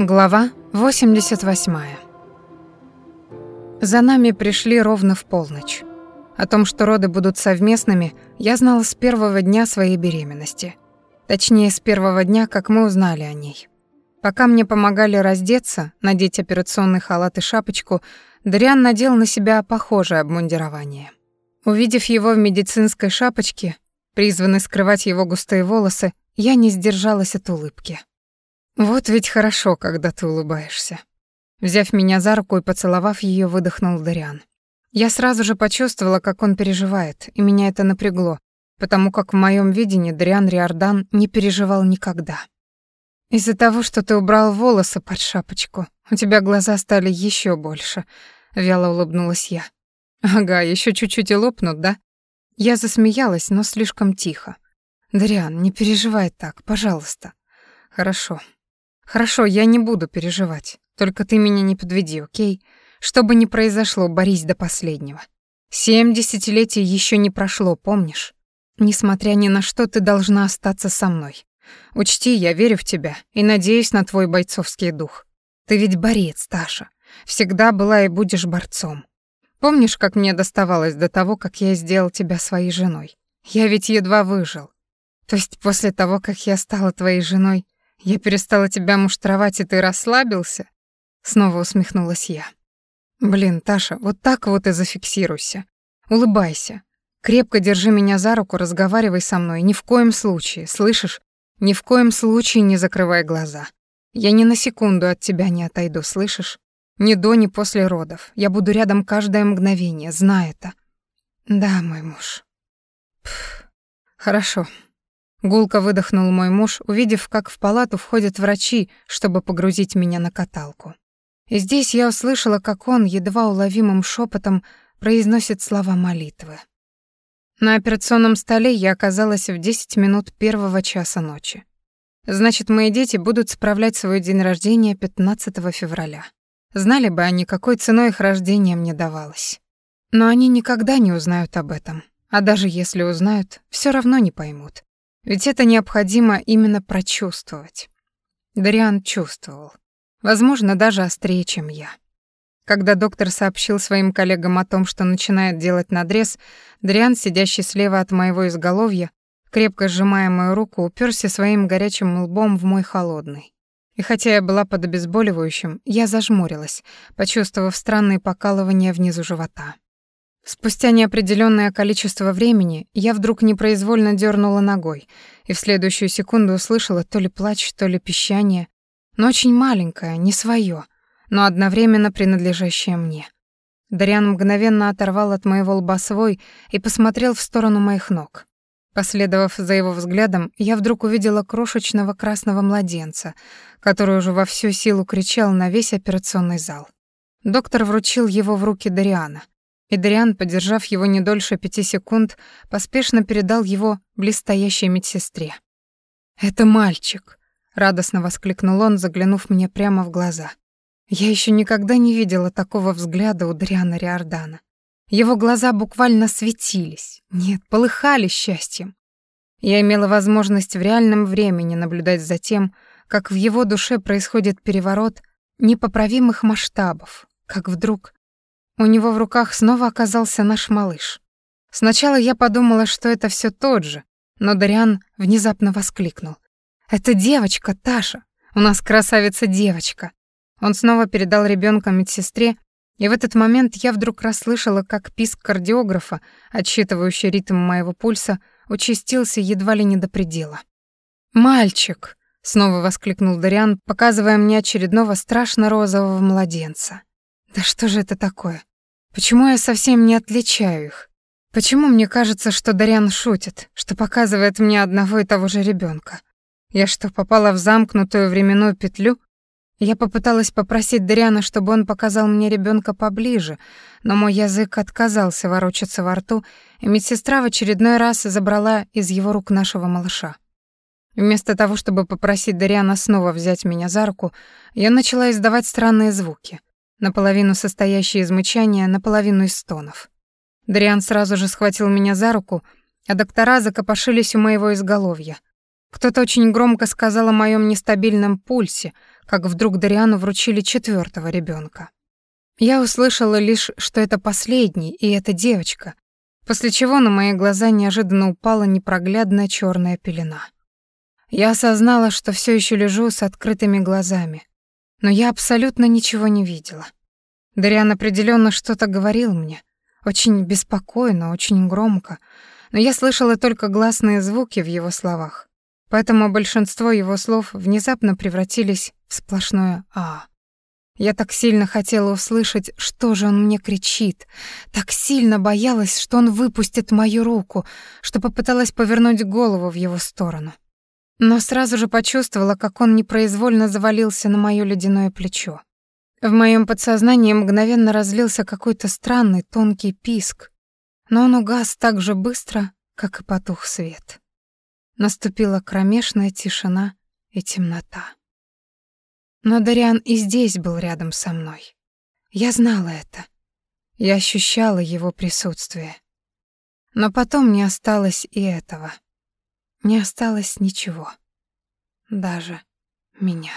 Глава 88. За нами пришли ровно в полночь. О том, что роды будут совместными, я знала с первого дня своей беременности. Точнее, с первого дня, как мы узнали о ней. Пока мне помогали раздеться, надеть операционный халат и шапочку, Дариан надел на себя похожее обмундирование. Увидев его в медицинской шапочке, призванной скрывать его густые волосы, я не сдержалась от улыбки. Вот ведь хорошо, когда ты улыбаешься. Взяв меня за руку и поцеловав ее, выдохнул Дариан. Я сразу же почувствовала, как он переживает, и меня это напрягло, потому как в моем видении Дариан Риордан не переживал никогда. Из-за того, что ты убрал волосы под шапочку, у тебя глаза стали еще больше, вяло улыбнулась я. Ага, еще чуть-чуть и лопнут, да? Я засмеялась, но слишком тихо. Дариан, не переживай так, пожалуйста. Хорошо. Хорошо, я не буду переживать. Только ты меня не подведи, окей? Что бы ни произошло, борись до последнего. Семь десятилетий еще не прошло, помнишь? Несмотря ни на что, ты должна остаться со мной. Учти, я верю в тебя и надеюсь на твой бойцовский дух. Ты ведь борец, Таша. Всегда была и будешь борцом. Помнишь, как мне доставалось до того, как я сделал тебя своей женой? Я ведь едва выжил. То есть после того, как я стала твоей женой, я перестала тебя муштровать, и ты расслабился? Снова усмехнулась я. Блин, Таша, вот так вот и зафиксируйся. Улыбайся. Крепко держи меня за руку, разговаривай со мной. Ни в коем случае, слышишь? Ни в коем случае не закрывай глаза. Я ни на секунду от тебя не отойду, слышишь? Ни до, ни после родов. Я буду рядом каждое мгновение, знай это. Да, мой муж. Пф, хорошо. Гулко выдохнул мой муж, увидев, как в палату входят врачи, чтобы погрузить меня на каталку. И здесь я услышала, как он едва уловимым шепотом произносит слова молитвы. На операционном столе я оказалась в 10 минут первого часа ночи. Значит, мои дети будут справлять свой день рождения 15 февраля. Знали бы они, какой ценой их рождение мне давалось. Но они никогда не узнают об этом. А даже если узнают, все равно не поймут. Ведь это необходимо именно прочувствовать. Дариан чувствовал. Возможно, даже острее, чем я. Когда доктор сообщил своим коллегам о том, что начинает делать надрез, Дариан, сидящий слева от моего изголовья, крепко сжимая мою руку, уперся своим горячим лбом в мой холодный. И хотя я была под обезболивающим, я зажмурилась, почувствовав странные покалывания внизу живота. Спустя неопределённое количество времени я вдруг непроизвольно дернула ногой и в следующую секунду услышала то ли плач, то ли пищание, но очень маленькое, не своё, но одновременно принадлежащее мне. Дариан мгновенно оторвал от моего лба свой и посмотрел в сторону моих ног. Последовав за его взглядом, я вдруг увидела крошечного красного младенца, который уже во всю силу кричал на весь операционный зал. Доктор вручил его в руки Дариана, и Дриан, подержав его не дольше пяти секунд, поспешно передал его близстоящей медсестре. «Это мальчик», — радостно воскликнул он, заглянув мне прямо в глаза. Я еще никогда не видела такого взгляда у Дриана Риордана. Его глаза буквально светились, нет, полыхали счастьем. Я имела возможность в реальном времени наблюдать за тем, как в его душе происходит переворот непоправимых масштабов, как вдруг у него в руках снова оказался наш малыш. Сначала я подумала, что это все тот же, но Дариан внезапно воскликнул. «Это девочка, Таша! У нас красавица-девочка!» Он снова передал ребенка медсестре, и в этот момент я вдруг расслышала, как писк кардиографа, отсчитывающий ритм моего пульса, участился едва ли не до предела. «Мальчик!» — снова воскликнул Дариан, показывая мне очередного страшно розового младенца. «Да что же это такое? Почему я совсем не отличаю их? Почему мне кажется, что Дарьян шутит, что показывает мне одного и того же ребенка? Я что, попала в замкнутую временную петлю? Я попыталась попросить Дариана, чтобы он показал мне ребенка поближе, но мой язык отказался ворочаться во рту, и медсестра в очередной раз забрала из его рук нашего малыша. Вместо того, чтобы попросить Дариана снова взять меня за руку, я начала издавать странные звуки наполовину состоящий из мычания, наполовину из стонов. Дриан сразу же схватил меня за руку, а доктора закопошились у моего изголовья. Кто-то очень громко сказал о моем нестабильном пульсе, как вдруг Дариану вручили четвертого ребенка. Я услышала лишь, что это последний, и это девочка, после чего на мои глаза неожиданно упала непроглядная черная пелена. Я осознала, что все еще лежу с открытыми глазами, но я абсолютно ничего не видела. Дариан определенно что-то говорил мне, очень беспокойно, очень громко, но я слышала только гласные звуки в его словах, поэтому большинство его слов внезапно превратились в сплошное «а». Я так сильно хотела услышать, что же он мне кричит, так сильно боялась, что он выпустит мою руку, что попыталась повернуть голову в его сторону. Но сразу же почувствовала, как он непроизвольно завалился на моё ледяное плечо. В моем подсознании мгновенно разлился какой-то странный тонкий писк, но он угас так же быстро, как и потух свет. Наступила кромешная тишина и темнота. Но Дариан и здесь был рядом со мной. Я знала это. Я ощущала его присутствие. Но потом не осталось и этого. Не осталось ничего. Даже меня.